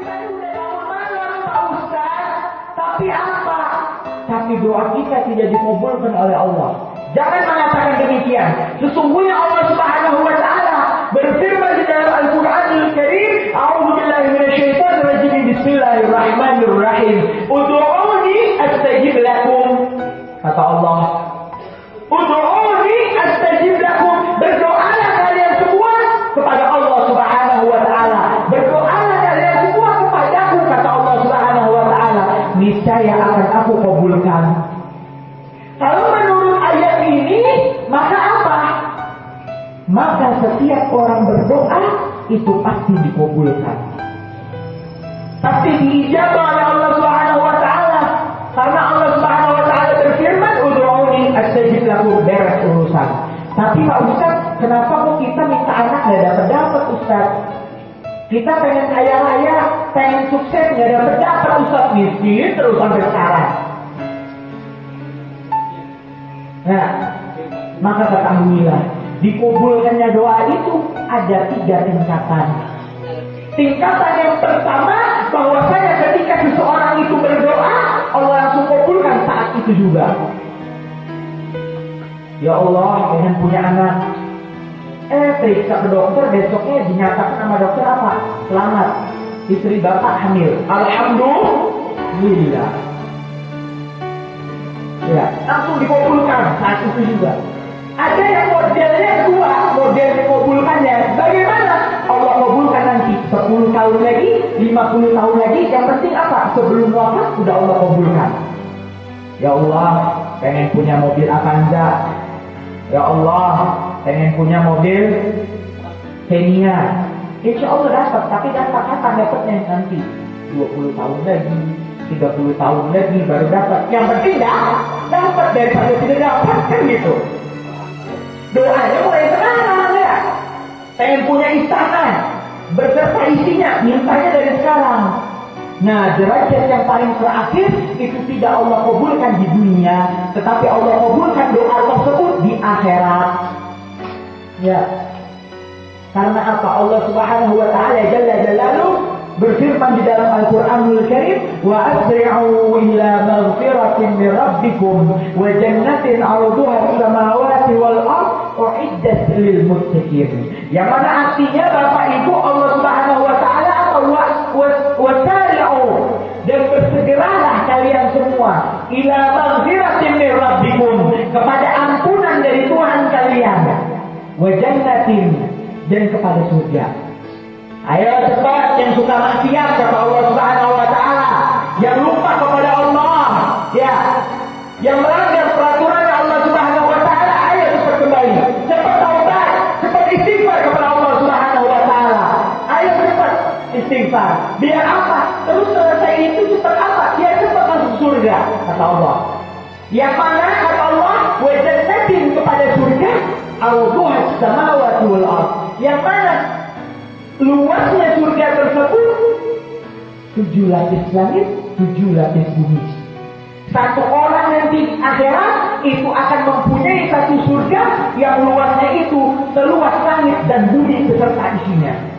Saya udah bangun malam, Pak Ustaz. Tapi apa? Tapi doa kita tidak dikabulkan oleh Allah. Jangan mengatakan demikian. Sesungguhnya Allah Subhanahu wa taala berfirman di dalam Al-Qur'anul Karim, "A'udzu billahi minasyaitonir rajim. Bismillahirrahmanirrahim. Ud'uuni astajib lakum." Kata Allah, Niscaya akan aku kabulkan. Kalau menurut ayat ini, maka apa? Maka setiap orang berdoa itu pasti dikabulkan. Pasti diijabah oleh Allah Subhanahu wa taala. Karena Allah Subhanahu wa taala berfirman, "Ud'uuni astajib lakum" beres urusan. Tapi Pak Ustaz, kenapa kok kita minta anak nggak dapat dapat Ustaz? Kita pengen kaya raya, pengen sukses nggak dapat dapat Ustaz miskin terus sampai sekarang. Nah, maka ketahuilah, dikabulkannya doa itu ada tiga tingkatan. Tingkatan yang pertama, bahwasanya ketika seseorang itu berdoa, Allah langsung kabulkan saat itu juga. Ya Allah, pengen punya anak. Eh, periksa ke dokter, besoknya dinyatakan sama dokter apa? Selamat, istri bapak hamil. Alhamdulillah. Ya, langsung dikabulkan saat itu juga. Ada yang modelnya dua, model dikabulkannya. Bagaimana? Allah kabulkan nanti 10 tahun lagi, 50 tahun lagi. Yang penting apa? Sebelum wafat sudah Allah kabulkan. Ya Allah, pengen punya mobil Avanza. Ya Allah, pengen punya mobil Xenia. Insya Allah dapat, tapi dapat kapan dapatnya nanti? 20 tahun lagi, 30 tahun lagi baru dapat. Yang penting dah dapat daripada tidak dapat kan gitu. Doanya mulai sekarang ya. Pengen punya istana beserta isinya, mintanya dari sekarang. Nah, derajat yang paling terakhir itu tidak Allah kabulkan di dunia, tetapi Allah kabulkan doa tersebut di akhirat. Ya. Karena apa? Allah Subhanahu wa taala jalla jalaluhu berfirman di dalam Al-Qur'anul Karim wa asri'u ila maghfiratin min rabbikum wa jannatin 'arduha as-samawati wal ard uiddat lil muttaqin. Yang mana artinya Bapak Ibu Allah Subhanahu wa taala wa sari'u dan bersegeralah kalian semua ila maghfiratin min rabbikum kepada ampunan dari Tuhan kalian wa jannatin dan kepada surga. Ayo cepat yang suka maksiat kata Allah Subhanahu wa taala, yang lupa kepada Allah, ya, yang melanggar peraturan Allah Subhanahu wa taala, ayo cepat kembali. Cepat taubat, cepat istighfar kepada Allah Subhanahu wa taala. Ayo cepat istighfar. Biar apa? Terus selesai itu cepat apa? Biar cepat masuk surga kata Allah. Yang mana Yang mana luasnya surga tersebut tujuh lapis langit, tujuh lapis bumi. Satu orang nanti akhirat itu akan mempunyai satu surga yang luasnya itu seluas langit dan bumi beserta isinya.